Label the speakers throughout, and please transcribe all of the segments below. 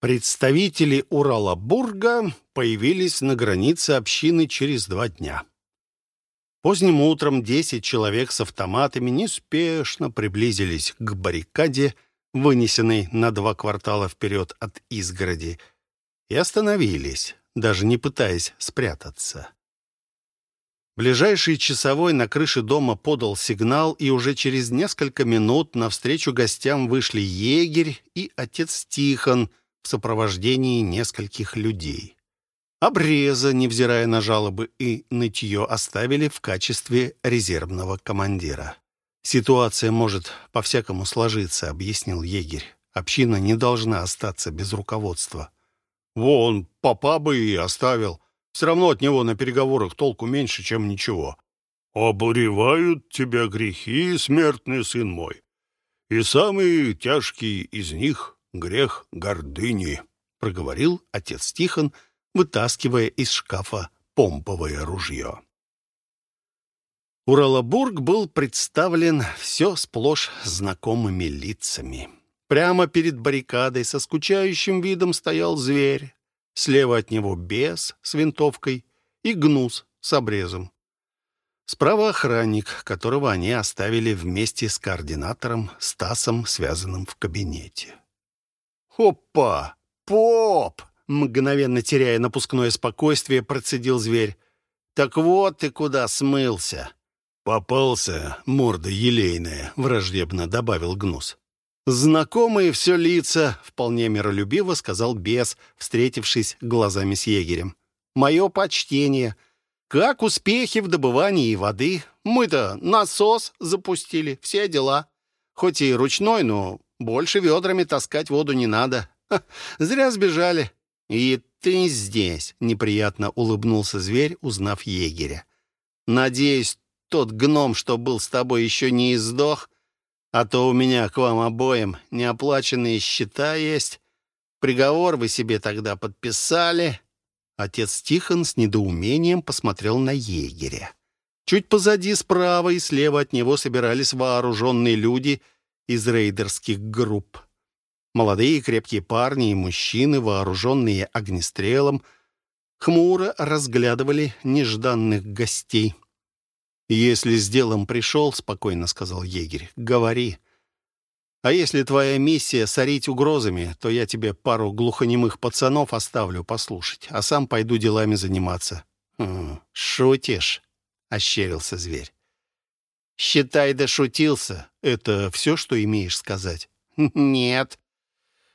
Speaker 1: Представители Уралабурга появились на границе общины через два дня. Поздним утром десять человек с автоматами неспешно приблизились к баррикаде, вынесенной на два квартала вперед от изгороди, и остановились, даже не пытаясь спрятаться. Ближайший часовой на крыше дома подал сигнал, и уже через несколько минут навстречу гостям вышли егерь и отец Тихон — в сопровождении нескольких людей. Обреза, невзирая на жалобы и нытье, оставили в качестве резервного командира. «Ситуация может по-всякому сложиться», — объяснил егерь. «Община не должна остаться без руководства». «Вон, папа бы и оставил. Все равно от него на переговорах толку меньше, чем ничего». «Обуревают тебя грехи, смертный сын мой, и самый тяжкий из них грех гордыни», — проговорил отец Тихон, вытаскивая из шкафа помповое ружье. Уралабург был представлен все сплошь знакомыми лицами. Прямо перед баррикадой со скучающим видом стоял зверь. Слева от него бес с винтовкой и гнус с обрезом. Справа охранник, которого они оставили вместе с координатором Стасом, связанным в кабинете. «Опа! Поп!» Мгновенно теряя напускное спокойствие, процедил зверь. «Так вот ты куда смылся!» «Попался, морда елейная», — враждебно добавил Гнус. «Знакомые все лица», — вполне миролюбиво сказал бес, встретившись глазами с егерем. «Мое почтение. Как успехи в добывании воды? Мы-то насос запустили, все дела. Хоть и ручной, но больше ведрами таскать воду не надо. Ха, зря сбежали. И ты здесь, неприятно улыбнулся зверь, узнав егеря. Надеюсь, тот гном, что был с тобой, еще не издох, а то у меня к вам обоим неоплаченные счета есть. Приговор вы себе тогда подписали. Отец Тихон с недоумением посмотрел на егеря. Чуть позади, справа и слева от него собирались вооруженные люди — из рейдерских групп. Молодые крепкие парни и мужчины, вооруженные огнестрелом, хмуро разглядывали нежданных гостей. «Если с делом пришел, — спокойно сказал егерь, — говори. А если твоя миссия — сорить угрозами, то я тебе пару глухонемых пацанов оставлю послушать, а сам пойду делами заниматься». «Хм, «Шутишь?» — ощерился зверь. «Считай, дошутился. Это все, что имеешь сказать?» «Нет.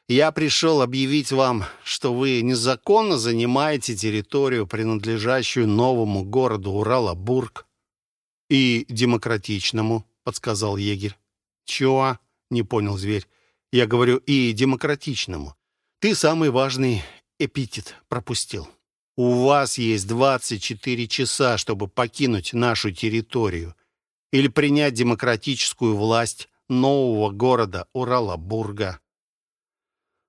Speaker 1: Я пришел объявить вам, что вы незаконно занимаете территорию, принадлежащую новому городу Урала-Бург». «И демократичному», — подсказал егерь. «Чего?» — не понял зверь. «Я говорю, и демократичному. Ты самый важный эпитет пропустил. У вас есть 24 часа, чтобы покинуть нашу территорию или принять демократическую власть нового города Уралабурга.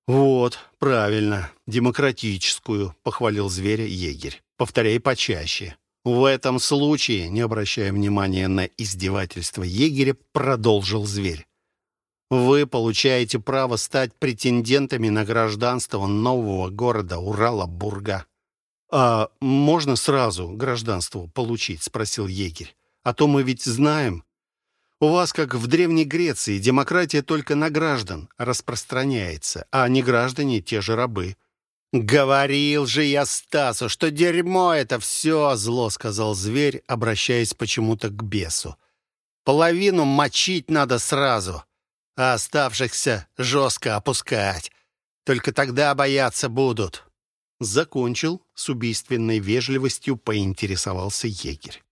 Speaker 1: «Вот, правильно, демократическую», — похвалил зверя егерь. «Повторяй почаще». В этом случае, не обращая внимания на издевательство егеря, продолжил зверь. Вы получаете право стать претендентами на гражданство нового города Урала-Бурга. «А можно сразу гражданство получить?» — спросил егерь. А то мы ведь знаем. У вас, как в Древней Греции, демократия только на граждан распространяется, а не граждане — те же рабы. «Говорил же я Стасу, что дерьмо это все!» — зло сказал зверь, обращаясь почему-то к бесу. «Половину мочить надо сразу, а оставшихся жестко опускать. Только тогда бояться будут». Закончил, с убийственной вежливостью поинтересовался егерь.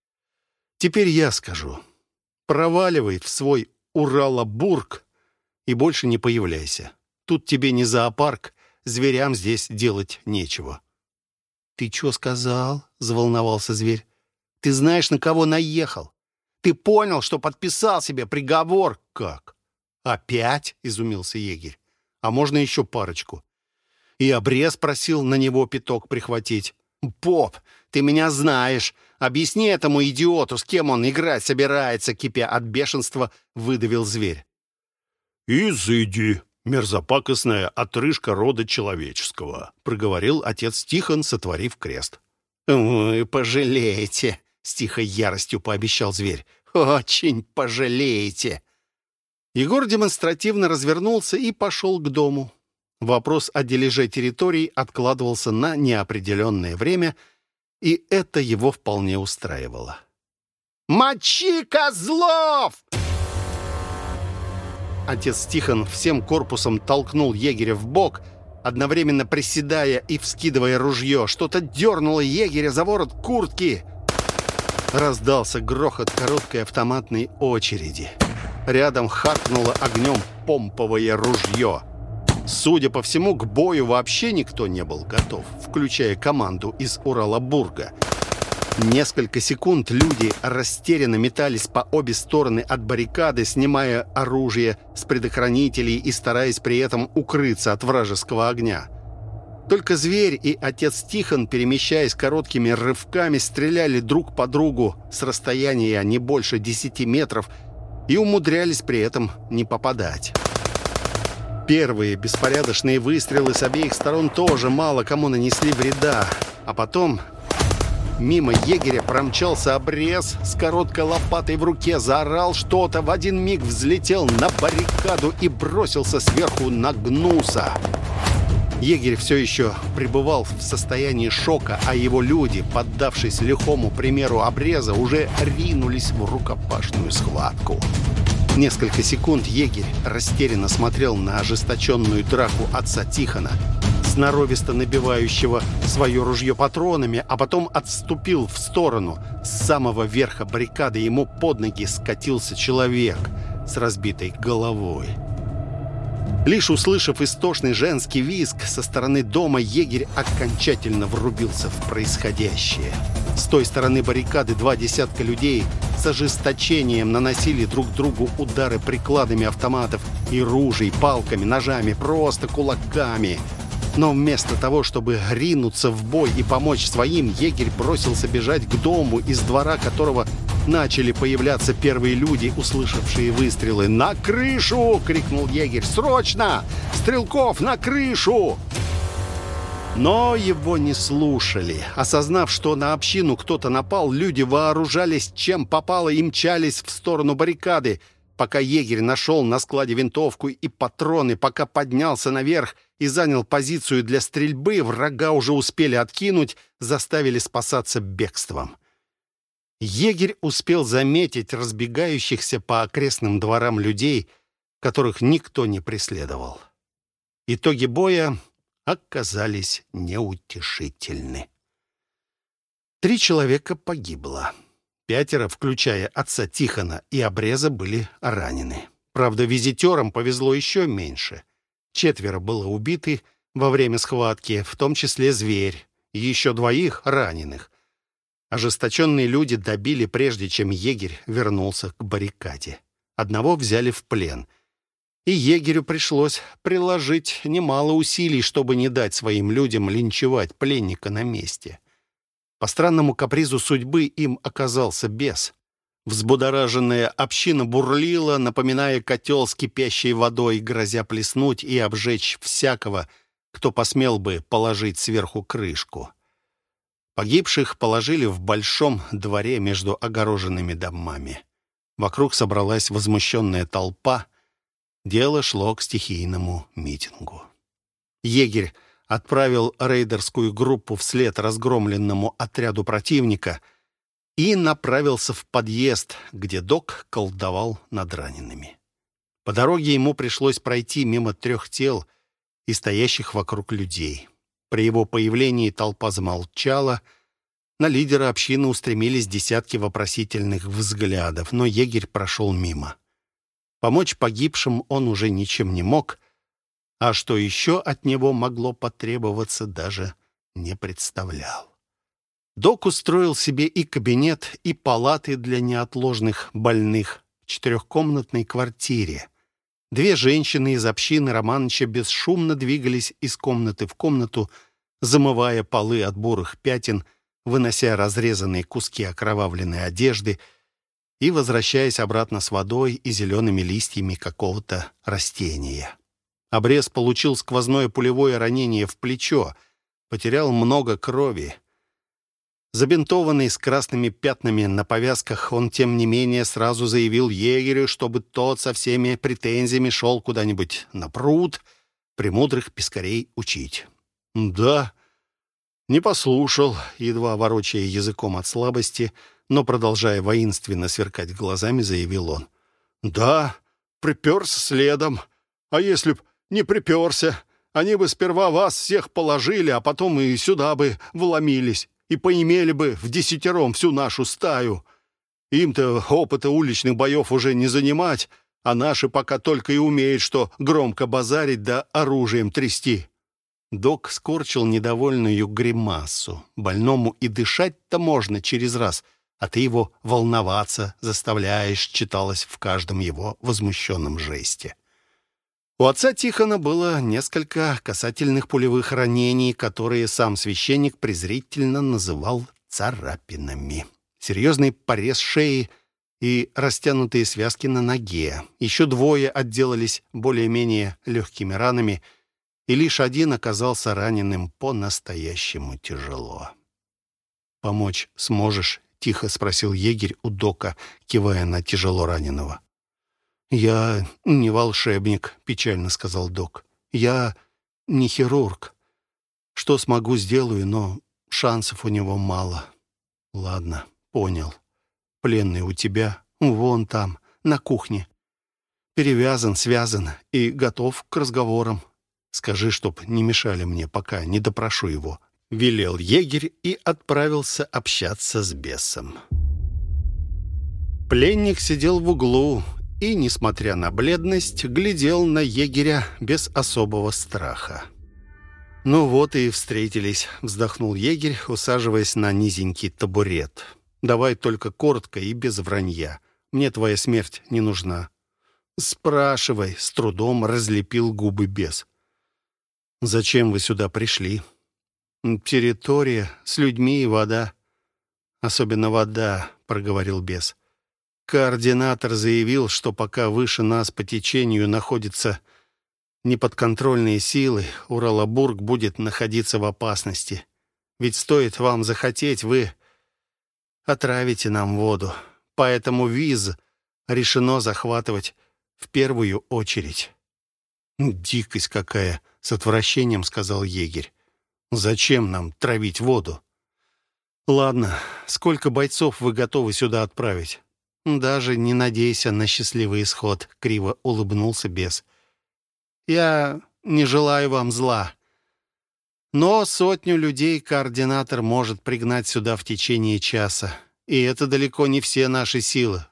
Speaker 1: Теперь я скажу. Проваливай в свой Уралабург и больше не появляйся. Тут тебе не зоопарк, зверям здесь делать нечего». «Ты что сказал?» — заволновался зверь. «Ты знаешь, на кого наехал? Ты понял, что подписал себе приговор?» «Как?» «Опять?» — изумился егерь. «А можно еще парочку?» И обрез просил на него пяток прихватить. «Поп, ты меня знаешь. Объясни этому идиоту, с кем он играть собирается, кипя от бешенства, выдавил зверь.
Speaker 2: «Изыди»,
Speaker 1: мерзопакостная отрыжка рода человеческого», — проговорил отец Тихон, сотворив крест.
Speaker 2: «Вы пожалеете», — с тихой яростью пообещал зверь. «Очень пожалеете».
Speaker 1: Егор демонстративно развернулся и пошел к дому. Вопрос о дележе территорий откладывался на неопределенное время, и это его вполне устраивало.
Speaker 2: «Мочи козлов!»
Speaker 1: Отец Тихон всем корпусом толкнул егеря в бок, одновременно приседая и вскидывая ружье. Что-то дернуло егеря за ворот куртки. Раздался грохот короткой автоматной очереди. Рядом харкнуло огнем помповое ружье. Судя по всему, к бою вообще никто не был готов, включая команду из Уралабурга. Несколько секунд люди растерянно метались по обе стороны от баррикады, снимая оружие с предохранителей и стараясь при этом укрыться от вражеского огня. Только зверь и отец Тихон, перемещаясь короткими рывками, стреляли друг по другу с расстояния не больше 10 метров и умудрялись при этом не попадать. Первые беспорядочные выстрелы с обеих сторон тоже мало кому нанесли вреда, а потом Мимо егеря промчался обрез с короткой лопатой в руке, заорал что-то, в один миг взлетел на баррикаду и бросился сверху на гнуса. Егерь все еще пребывал в состоянии шока, а его люди, поддавшись лихому примеру обреза, уже ринулись в рукопашную схватку. Несколько секунд егерь растерянно смотрел на ожесточенную драку отца Тихона – сноровисто набивающего свое ружье патронами, а потом отступил в сторону. С самого верха баррикады ему под ноги скатился человек с разбитой головой. Лишь услышав истошный женский визг со стороны дома, егерь окончательно врубился в происходящее. С той стороны баррикады два десятка людей с ожесточением наносили друг другу удары прикладами автоматов и ружей, палками, ножами, просто кулаками – но вместо того, чтобы ринуться в бой и помочь своим, егерь бросился бежать к дому, из двора которого начали появляться первые люди, услышавшие выстрелы. «На крышу!» — крикнул егерь. «Срочно! Стрелков, на крышу!» Но его не слушали. Осознав, что на общину кто-то напал, люди вооружались чем попало и мчались в сторону баррикады. Пока егерь нашел на складе винтовку и патроны, пока поднялся наверх и занял позицию для стрельбы, врага уже успели откинуть, заставили спасаться бегством. Егерь успел заметить разбегающихся по окрестным дворам людей, которых никто не преследовал. Итоги боя оказались неутешительны. Три человека погибло. Пятеро, включая отца Тихона и Обреза, были ранены. Правда, визитерам повезло еще меньше. Четверо было убиты во время схватки, в том числе зверь, еще двоих раненых. Ожесточенные люди добили, прежде чем егерь вернулся к баррикаде. Одного взяли в плен. И егерю пришлось приложить немало усилий, чтобы не дать своим людям линчевать пленника на месте. По странному капризу судьбы им оказался бес. Взбудораженная община бурлила, напоминая котел с кипящей водой, грозя плеснуть и обжечь всякого, кто посмел бы положить сверху крышку. Погибших положили в большом дворе между огороженными домами. Вокруг собралась возмущенная толпа. Дело шло к стихийному митингу. Егерь отправил рейдерскую группу вслед разгромленному отряду противника — и направился в подъезд, где док колдовал над ранеными. По дороге ему пришлось пройти мимо трех тел и стоящих вокруг людей. При его появлении толпа замолчала, на лидера общины устремились десятки вопросительных взглядов, но егерь прошел мимо. Помочь погибшим он уже ничем не мог, а что еще от него могло потребоваться, даже не представлял. Док устроил себе и кабинет, и палаты для неотложных больных в четырехкомнатной квартире. Две женщины из общины Романыча бесшумно двигались из комнаты в комнату, замывая полы от бурых пятен, вынося разрезанные куски окровавленной одежды и возвращаясь обратно с водой и зелеными листьями какого-то растения. Обрез получил сквозное пулевое ранение в плечо, потерял много крови. Забинтованный с красными пятнами на повязках, он, тем не менее, сразу заявил егерю, чтобы тот со всеми претензиями шел куда-нибудь на пруд, премудрых пескарей учить. «Да, не послушал», едва ворочая языком от слабости, но, продолжая воинственно сверкать глазами, заявил он. «Да, приперся следом. А если б не приперся, они бы сперва вас всех положили, а потом и сюда бы вломились и поимели бы в десятером всю нашу стаю. Им-то опыта уличных боев уже не занимать, а наши пока только и умеют, что громко базарить да оружием трясти». Док скорчил недовольную гримасу. Больному и дышать-то можно через раз, а ты его волноваться заставляешь, читалось в каждом его возмущенном жесте. У отца Тихона было несколько касательных пулевых ранений, которые сам священник презрительно называл царапинами. Серьезный порез шеи и растянутые связки на ноге. Еще двое отделались более-менее легкими ранами, и лишь один оказался раненым по-настоящему тяжело. «Помочь сможешь?» — тихо спросил егерь у Дока, кивая на тяжело раненого. «Я не волшебник», — печально сказал док. «Я не хирург. Что смогу, сделаю, но шансов у него мало». «Ладно, понял. Пленный у тебя, вон там, на кухне. Перевязан, связан и готов к разговорам. Скажи, чтоб не мешали мне, пока не допрошу его». Велел егерь и отправился общаться с бесом. Пленник сидел в углу и, несмотря на бледность, глядел на егеря без особого страха. «Ну вот и встретились», — вздохнул егерь, усаживаясь на низенький табурет. «Давай только коротко и без вранья. Мне твоя смерть не нужна». «Спрашивай», — с трудом разлепил губы бес. «Зачем вы сюда пришли?» «Территория, с людьми и вода». «Особенно вода», — проговорил бес. Координатор заявил, что пока выше нас по течению находятся неподконтрольные силы, Уралабург будет находиться в опасности. Ведь стоит вам захотеть, вы отравите нам воду. Поэтому виз решено захватывать в первую очередь. «Дикость какая!» — с отвращением сказал егерь. «Зачем нам травить воду?» «Ладно, сколько бойцов вы готовы сюда отправить?» «Даже не надейся на счастливый исход», — криво улыбнулся бес. «Я не желаю вам зла. Но сотню людей координатор может пригнать сюда в течение часа. И это далеко не все наши силы.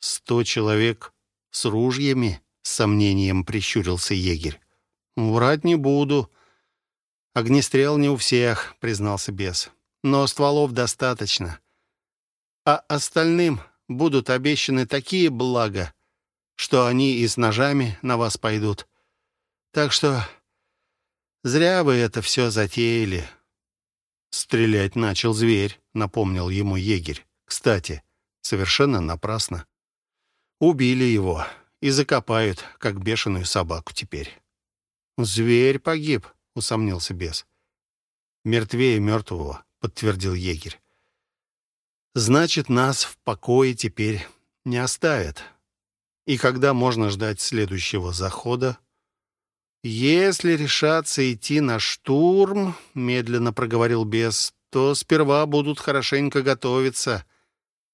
Speaker 1: Сто человек с ружьями?» — с сомнением прищурился егерь. «Врать не буду. Огнестрел не у всех», — признался бес. «Но стволов достаточно. А остальным будут обещаны такие блага, что они и с ножами на вас пойдут. Так что зря вы это все затеяли». «Стрелять начал зверь», — напомнил ему егерь. «Кстати, совершенно напрасно. Убили его и закопают, как бешеную собаку теперь». «Зверь погиб», — усомнился бес. «Мертвее мертвого», — подтвердил егерь. Значит, нас в покое теперь не оставят. И когда можно ждать следующего захода? Если решаться идти на штурм, медленно проговорил бес, то сперва будут хорошенько готовиться.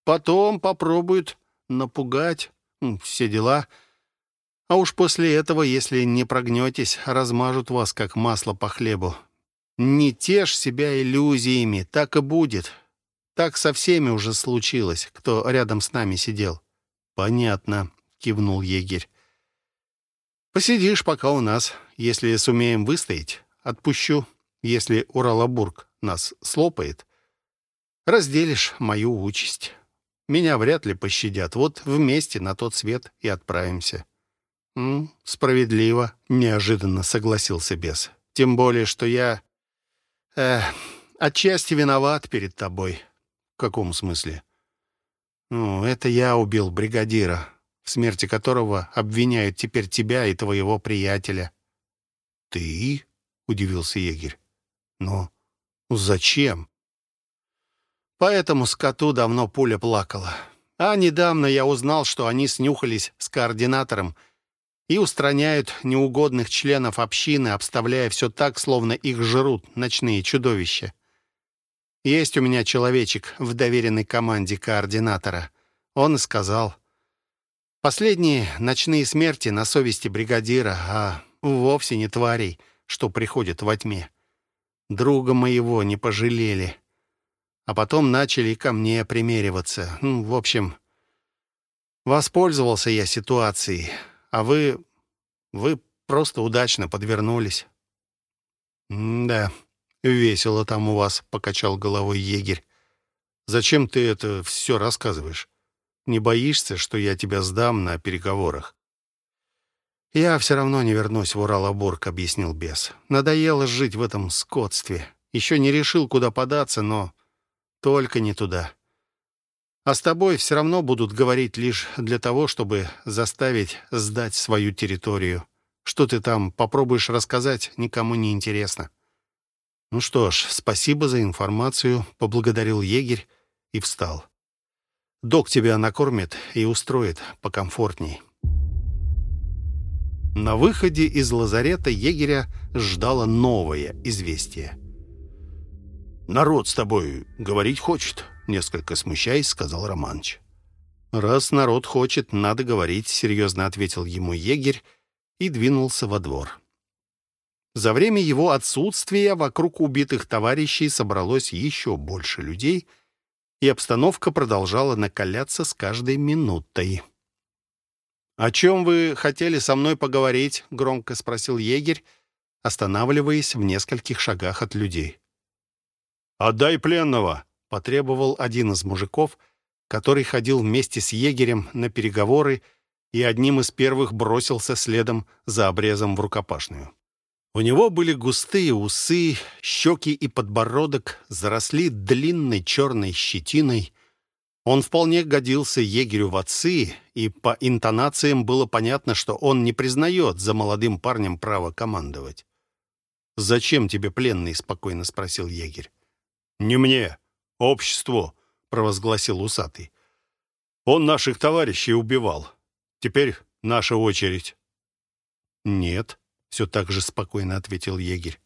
Speaker 1: Потом попробуют напугать, все дела. А уж после этого, если не прогнетесь, размажут вас, как масло по хлебу. Не тешь себя иллюзиями, так и будет. Так со всеми уже случилось, кто рядом с нами сидел. Понятно, кивнул егерь. Посидишь пока у нас. Если сумеем выстоять, отпущу. Если Уралабург нас слопает, разделишь мою участь. Меня вряд ли пощадят. Вот вместе на тот свет и отправимся. «М, справедливо, неожиданно согласился бес. Тем более, что я э, отчасти виноват перед тобой. «В каком смысле?» «Ну, это я убил бригадира, в смерти которого обвиняют теперь тебя и твоего приятеля». «Ты?» — удивился егерь. «Но зачем?» «По этому скоту давно пуля плакала. А недавно я узнал, что они снюхались с координатором и устраняют неугодных членов общины, обставляя все так, словно их жрут ночные чудовища. Есть у меня человечек в доверенной команде координатора. Он сказал. Последние ночные смерти на совести бригадира, а вовсе не тварей, что приходят во тьме. Друга моего не пожалели. А потом начали ко мне примериваться. Ну, в общем, воспользовался я ситуацией. А вы... вы просто удачно подвернулись.
Speaker 2: «Да, весело там у вас», — покачал головой егерь. «Зачем ты это все рассказываешь? Не боишься, что я тебя сдам на переговорах?»
Speaker 1: «Я все равно не вернусь в Уралоборг», — объяснил бес. «Надоело жить в этом скотстве. Еще не решил, куда податься, но только не туда. А с тобой все равно будут говорить лишь для того, чтобы заставить сдать свою территорию. Что ты там попробуешь рассказать, никому не интересно». «Ну что ж, спасибо за информацию», — поблагодарил егерь и встал. «Док тебя накормит и устроит покомфортней». На выходе из лазарета егеря ждало новое известие.
Speaker 2: «Народ с тобой говорить хочет», — несколько смущаясь, сказал Романыч.
Speaker 1: «Раз народ хочет, надо говорить», — серьезно ответил ему егерь и двинулся во двор. За время его отсутствия вокруг убитых товарищей собралось еще больше людей, и обстановка продолжала накаляться с каждой минутой. «О чем вы хотели со мной поговорить?» — громко спросил егерь, останавливаясь в нескольких шагах от людей.
Speaker 2: «Отдай пленного!»
Speaker 1: — потребовал один из мужиков, который ходил вместе с егерем на переговоры и одним из первых бросился следом за обрезом в рукопашную. У него были густые усы, щеки и подбородок заросли длинной черной щетиной — он вполне годился егерю в отцы, и по интонациям было понятно, что он не признает за молодым парнем право командовать. «Зачем тебе пленный?» — спокойно спросил егерь.
Speaker 2: «Не мне, обществу», — провозгласил усатый. «Он наших товарищей убивал. Теперь наша очередь».
Speaker 1: «Нет», — все так же спокойно ответил егерь.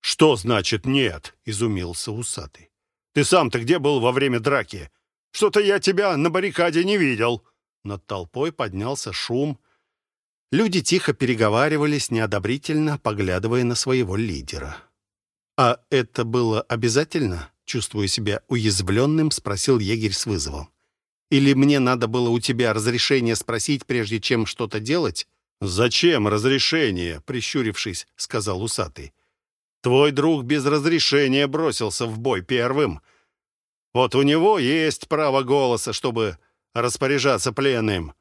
Speaker 2: «Что значит «нет»?» — изумился усатый. «Ты сам-то где был во время драки? Что-то я тебя на баррикаде не видел».
Speaker 1: Над толпой поднялся шум. Люди тихо переговаривались, неодобрительно поглядывая на своего лидера. «А это было обязательно?» Чувствуя себя уязвленным, спросил егерь с вызовом. «Или мне надо было у тебя разрешение спросить, прежде чем что-то делать?»
Speaker 2: «Зачем разрешение?» — прищурившись, сказал усатый. «Твой друг без разрешения бросился в бой первым. Вот у него есть право голоса, чтобы распоряжаться пленным.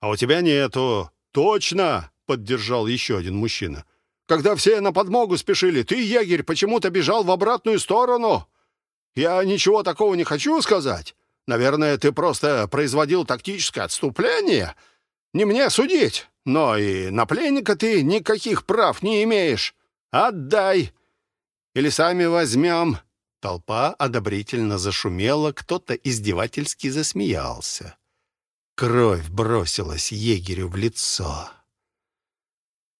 Speaker 2: А у тебя нету. Точно, поддержал еще один мужчина. Когда все на подмогу спешили, ты, егерь, почему-то бежал в обратную сторону. Я ничего такого не хочу сказать. Наверное, ты просто производил тактическое отступление. Не мне судить, но и на пленника ты никаких прав не имеешь. Отдай, или сами возьмем.
Speaker 1: Толпа одобрительно зашумела, кто-то издевательски засмеялся. Кровь бросилась егерю в лицо.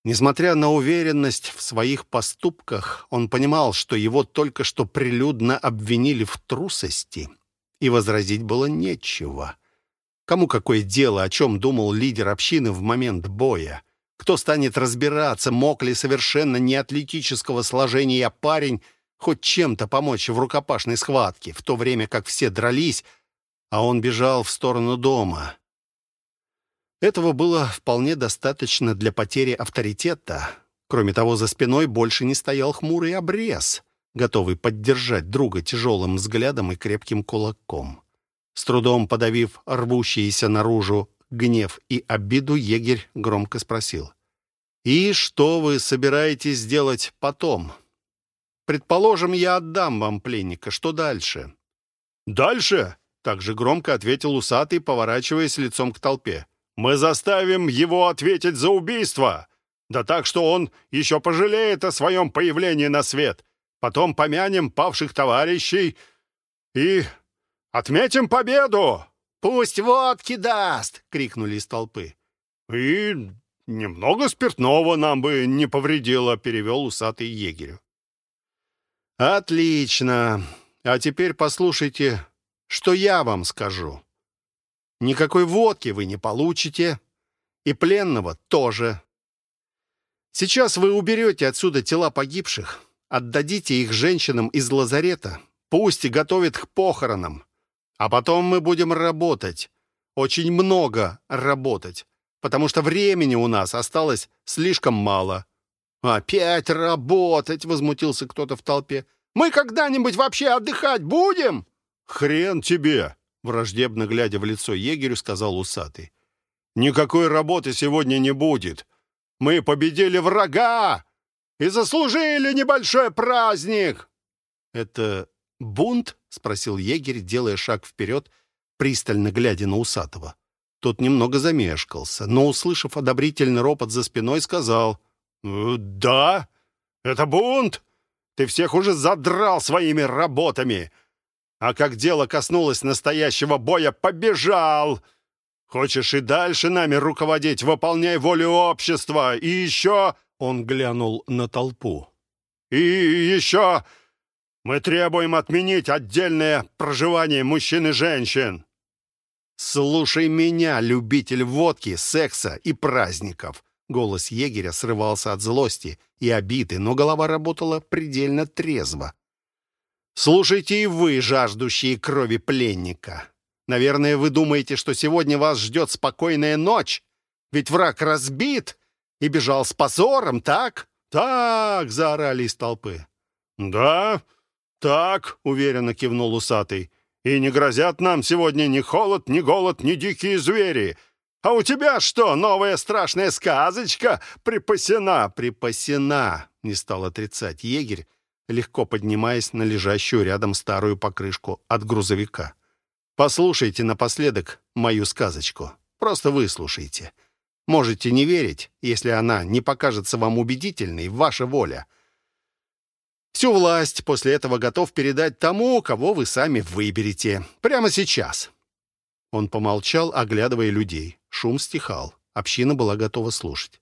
Speaker 1: Несмотря на уверенность в своих поступках, он понимал, что его только что прилюдно обвинили в трусости, и возразить было нечего. Кому какое дело, о чем думал лидер общины в момент боя? Кто станет разбираться, мог ли совершенно неатлетического сложения парень хоть чем-то помочь в рукопашной схватке, в то время как все дрались, а он бежал в сторону дома. Этого было вполне достаточно для потери авторитета. Кроме того, за спиной больше не стоял хмурый обрез, готовый поддержать друга тяжелым взглядом и крепким кулаком. С трудом подавив рвущиеся наружу гнев и обиду, егерь громко спросил. «И что вы собираетесь делать потом?» Предположим, я отдам вам пленника. Что дальше?»
Speaker 2: «Дальше?» — также громко ответил усатый, поворачиваясь лицом к толпе. «Мы заставим его ответить за убийство. Да так, что он еще пожалеет о своем появлении на свет. Потом помянем павших товарищей и отметим победу!»
Speaker 1: «Пусть водки даст!» — крикнули из толпы.
Speaker 2: «И немного спиртного нам бы не повредило», — перевел усатый егерь.
Speaker 1: «Отлично. А теперь послушайте, что я вам скажу. Никакой водки вы не получите, и пленного тоже. Сейчас вы уберете отсюда тела погибших, отдадите их женщинам из лазарета, пусть и готовят к похоронам. А потом мы будем работать. Очень много работать. Потому что времени у нас осталось слишком мало. «Опять работать!» — возмутился кто-то в толпе. «Мы когда-нибудь вообще отдыхать будем?»
Speaker 2: «Хрен тебе!» — враждебно глядя в лицо егерю, сказал усатый. «Никакой работы сегодня не будет. Мы победили врага и заслужили небольшой праздник!»
Speaker 1: «Это бунт?» — спросил егерь, делая шаг вперед, пристально глядя на усатого. Тот немного замешкался, но, услышав одобрительный ропот за спиной, сказал,
Speaker 2: «Э, «Да, это бунт. Ты всех уже задрал своими работами. А как дело коснулось настоящего боя, побежал. Хочешь и дальше нами руководить, выполняй волю общества. И еще...» Он глянул на толпу. «И еще мы требуем отменить отдельное проживание мужчин и женщин».
Speaker 1: «Слушай меня, любитель водки, секса и праздников!» Голос егеря срывался от злости и обиды, но голова работала предельно трезво. «Слушайте и вы, жаждущие крови пленника. Наверное, вы думаете, что сегодня вас ждет спокойная ночь? Ведь враг разбит и бежал с позором, так?»
Speaker 2: «Так!» — заорали из толпы. «Да, так!» — уверенно кивнул усатый. «И не грозят нам сегодня ни холод, ни голод, ни дикие звери. А у тебя что, новая страшная сказочка припасена?»
Speaker 1: «Припасена!» — не стал отрицать егерь, легко поднимаясь на лежащую рядом старую покрышку от грузовика. «Послушайте напоследок мою сказочку. Просто выслушайте. Можете не верить, если она не покажется вам убедительной, ваша воля. Всю власть после этого готов передать тому, кого вы сами выберете. Прямо сейчас». Он помолчал, оглядывая людей. Шум стихал. Община была готова слушать.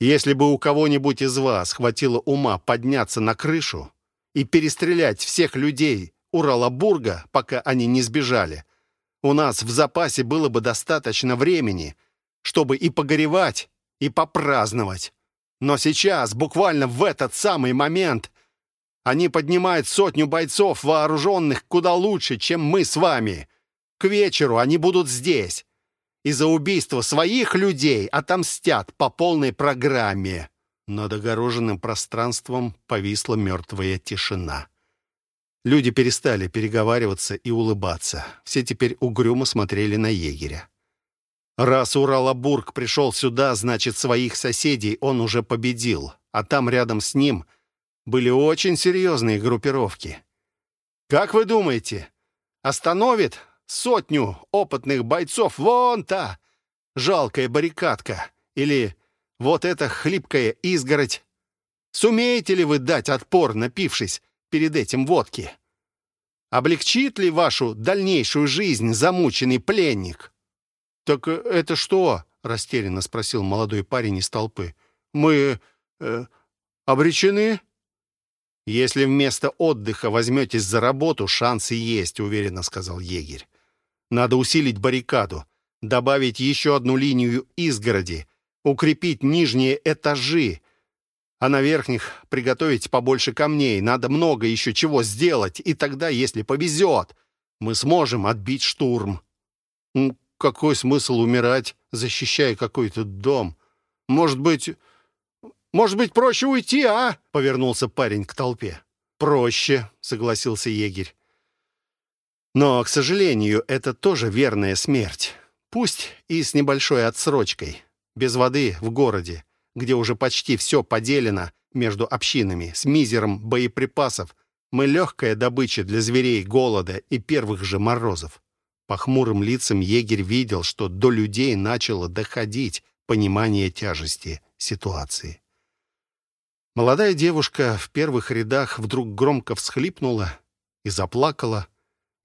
Speaker 1: «Если бы у кого-нибудь из вас хватило ума подняться на крышу и перестрелять всех людей Уралабурга, пока они не сбежали, у нас в запасе было бы достаточно времени, чтобы и погоревать, и попраздновать. Но сейчас, буквально в этот самый момент, они поднимают сотню бойцов, вооруженных куда лучше, чем мы с вами. К вечеру они будут здесь. И за убийство своих людей отомстят по полной программе». Над огороженным пространством повисла мертвая тишина. Люди перестали переговариваться и улыбаться. Все теперь угрюмо смотрели на егеря. Раз Уралабург пришел сюда, значит, своих соседей он уже победил, а там рядом с ним — были очень серьезные группировки. Как вы думаете, остановит сотню опытных бойцов вон та жалкая баррикадка или вот эта хлипкая изгородь? Сумеете ли вы дать отпор, напившись перед этим водки? Облегчит ли вашу дальнейшую жизнь замученный пленник? «Так это что?» — растерянно спросил молодой парень из толпы. «Мы э, обречены?» «Если вместо отдыха возьметесь за работу, шансы есть», — уверенно сказал егерь. «Надо усилить баррикаду, добавить еще одну линию изгороди, укрепить нижние этажи, а на верхних приготовить побольше камней. Надо много еще чего сделать, и тогда, если повезет, мы сможем отбить штурм». Ну, «Какой смысл умирать, защищая какой-то дом? Может быть, может быть, проще уйти, а?» — повернулся парень к толпе. «Проще», — согласился егерь. «Но, к сожалению, это тоже верная смерть. Пусть и с небольшой отсрочкой. Без воды в городе, где уже почти все поделено между общинами, с мизером боеприпасов, мы легкая добыча для зверей голода и первых же морозов». По хмурым лицам егерь видел, что до людей начало доходить понимание тяжести ситуации. Молодая девушка в первых рядах вдруг громко всхлипнула и заплакала.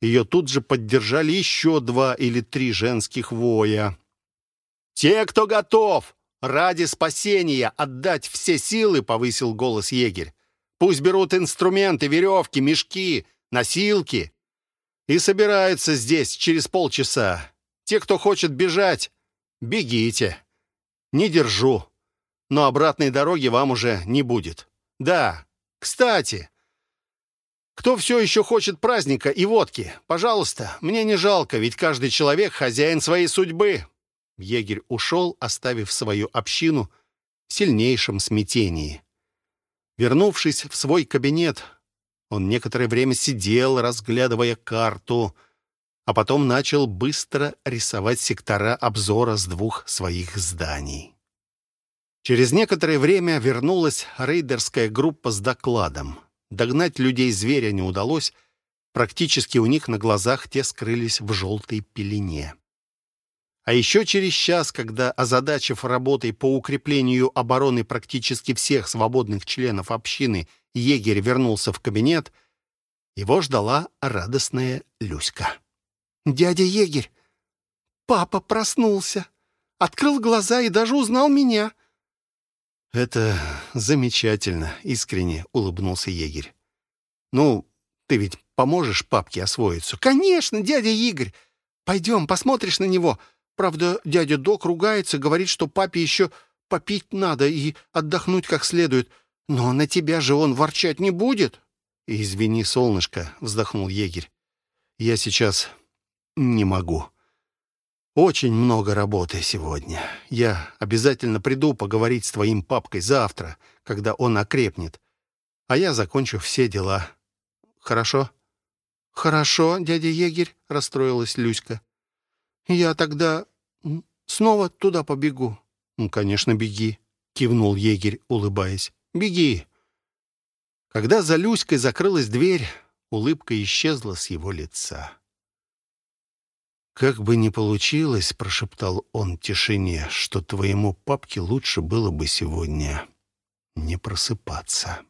Speaker 1: Ее тут же поддержали еще два или три женских воя. «Те, кто готов ради спасения отдать все силы», — повысил голос егерь. «Пусть берут инструменты, веревки, мешки, носилки и собираются здесь через полчаса. Те, кто хочет бежать, бегите. Не держу. Но обратной дороги вам уже не будет. Да, кстати, кто все еще хочет праздника и водки? Пожалуйста, мне не жалко, ведь каждый человек хозяин своей судьбы. Егерь ушел, оставив свою общину в сильнейшем смятении. Вернувшись в свой кабинет, он некоторое время сидел, разглядывая карту, а потом начал быстро рисовать сектора обзора с двух своих зданий. Через некоторое время вернулась рейдерская группа с докладом. Догнать людей-зверя не удалось, практически у них на глазах те скрылись в желтой пелене. А еще через час, когда, озадачив работой по укреплению обороны практически всех свободных членов общины, егерь вернулся в кабинет, его ждала радостная Люська. «Дядя егерь, папа проснулся, открыл глаза и даже узнал меня». «Это замечательно», — искренне улыбнулся егерь. «Ну, ты ведь поможешь папке освоиться?» «Конечно, дядя Игорь! Пойдем, посмотришь на него. Правда, дядя Док ругается, говорит, что папе еще попить надо и отдохнуть как следует. Но на тебя же он ворчать не будет. «Извини, солнышко», — вздохнул егерь. «Я сейчас не могу. Очень много работы сегодня. Я обязательно приду поговорить с твоим папкой завтра, когда он окрепнет. А я закончу все дела. Хорошо?» «Хорошо, дядя егерь», — расстроилась Люська. Я тогда снова туда побегу. Ну, конечно, беги, кивнул егерь, улыбаясь. Беги. Когда за Люськой закрылась дверь, улыбка исчезла с его лица. «Как бы ни получилось, — прошептал он тишине, — что твоему папке лучше было бы сегодня не просыпаться».